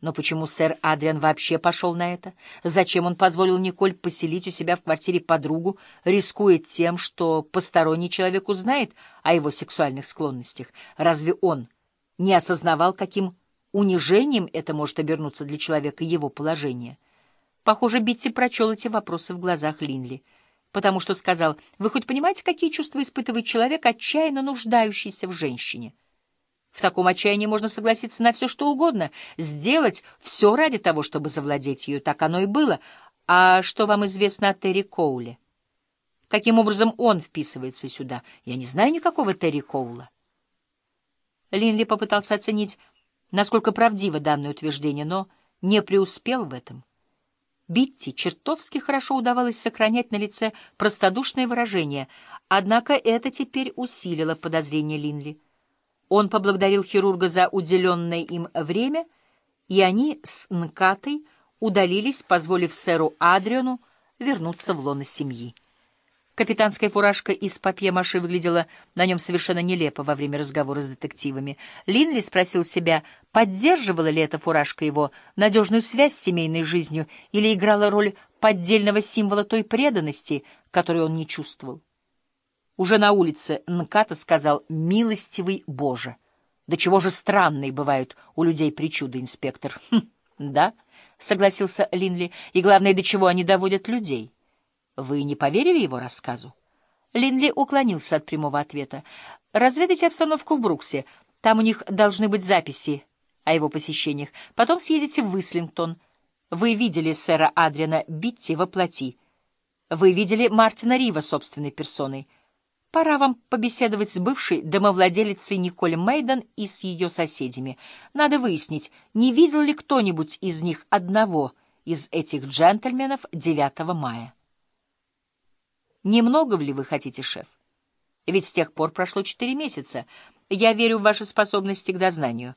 Но почему сэр Адриан вообще пошел на это? Зачем он позволил Николь поселить у себя в квартире подругу, рискуя тем, что посторонний человек узнает о его сексуальных склонностях? Разве он не осознавал, каким унижением это может обернуться для человека его положения? Похоже, Битти прочел эти вопросы в глазах Линли, потому что сказал, «Вы хоть понимаете, какие чувства испытывает человек, отчаянно нуждающийся в женщине?» В таком отчаянии можно согласиться на все, что угодно, сделать все ради того, чтобы завладеть ее. Так оно и было. А что вам известно о Терри Коуле? Каким образом он вписывается сюда? Я не знаю никакого Терри Коула. Линли попытался оценить, насколько правдиво данное утверждение, но не преуспел в этом. Битти чертовски хорошо удавалось сохранять на лице простодушное выражение, однако это теперь усилило подозрение Линли. Он поблагодарил хирурга за уделенное им время, и они с Нкатой удалились, позволив сэру Адриану вернуться в лоно семьи. Капитанская фуражка из папье-маши выглядела на нем совершенно нелепо во время разговора с детективами. Линли спросил себя, поддерживала ли эта фуражка его надежную связь с семейной жизнью или играла роль поддельного символа той преданности, которую он не чувствовал. Уже на улице Нката сказал «Милостивый Боже». «Да чего же странные бывают у людей причуды, инспектор?» «Хм, да», — согласился Линли, — «и главное, до чего они доводят людей». «Вы не поверили его рассказу?» Линли уклонился от прямого ответа. «Разведайте обстановку в Бруксе. Там у них должны быть записи о его посещениях. Потом съездите в Выслингтон. Вы видели сэра Адриана Битти во плоти. Вы видели Мартина Рива собственной персоной». Пора вам побеседовать с бывшей домовладелицей Николь Мейден и с ее соседями. Надо выяснить, не видел ли кто-нибудь из них одного из этих джентльменов 9 мая. Немного ли вы хотите, шеф? Ведь с тех пор прошло четыре месяца. Я верю в ваши способности к дознанию.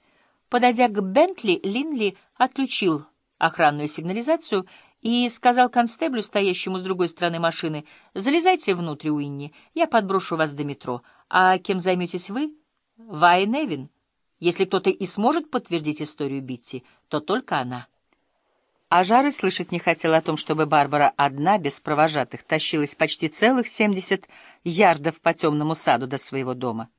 Подойдя к Бентли, Линли отключил охранную сигнализацию и сказал констеблю, стоящему с другой стороны машины, «Залезайте внутрь, Уинни, я подброшу вас до метро. А кем займетесь вы?» «Вай Невин. Если кто-то и сможет подтвердить историю Битти, то только она». А Жары слышать не хотел о том, чтобы Барбара одна, без провожатых, тащилась почти целых семьдесят ярдов по темному саду до своего дома.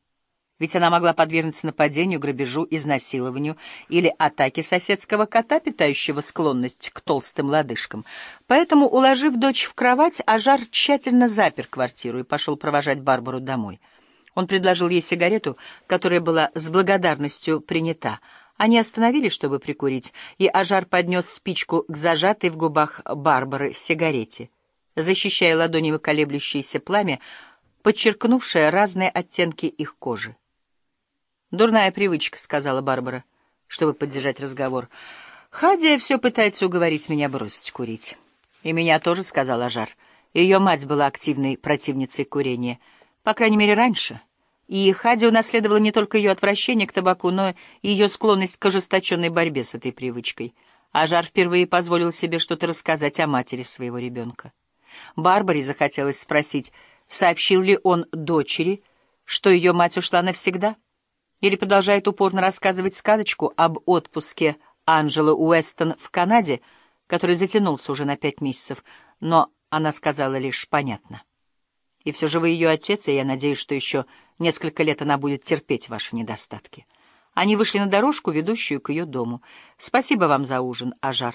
Ведь она могла подвергнуться нападению, грабежу, изнасилованию или атаке соседского кота, питающего склонность к толстым лодыжкам. Поэтому, уложив дочь в кровать, Ажар тщательно запер квартиру и пошел провожать Барбару домой. Он предложил ей сигарету, которая была с благодарностью принята. Они остановились, чтобы прикурить, и Ажар поднес спичку к зажатой в губах Барбары сигарете, защищая ладонями колеблющееся пламя, подчеркнувшее разные оттенки их кожи. «Дурная привычка», — сказала Барбара, чтобы поддержать разговор. «Хадия все пытается уговорить меня бросить курить». «И меня тоже», — сказал Ажар. Ее мать была активной противницей курения, по крайней мере, раньше. И Хади унаследовала не только ее отвращение к табаку, но и ее склонность к ожесточенной борьбе с этой привычкой. Ажар впервые позволил себе что-то рассказать о матери своего ребенка. Барбаре захотелось спросить, сообщил ли он дочери, что ее мать ушла навсегда? Или продолжает упорно рассказывать сказочку об отпуске Анджелы Уэстон в Канаде, который затянулся уже на пять месяцев, но она сказала лишь «понятно». И все же вы ее отец, и я надеюсь, что еще несколько лет она будет терпеть ваши недостатки. Они вышли на дорожку, ведущую к ее дому. Спасибо вам за ужин, Ажар.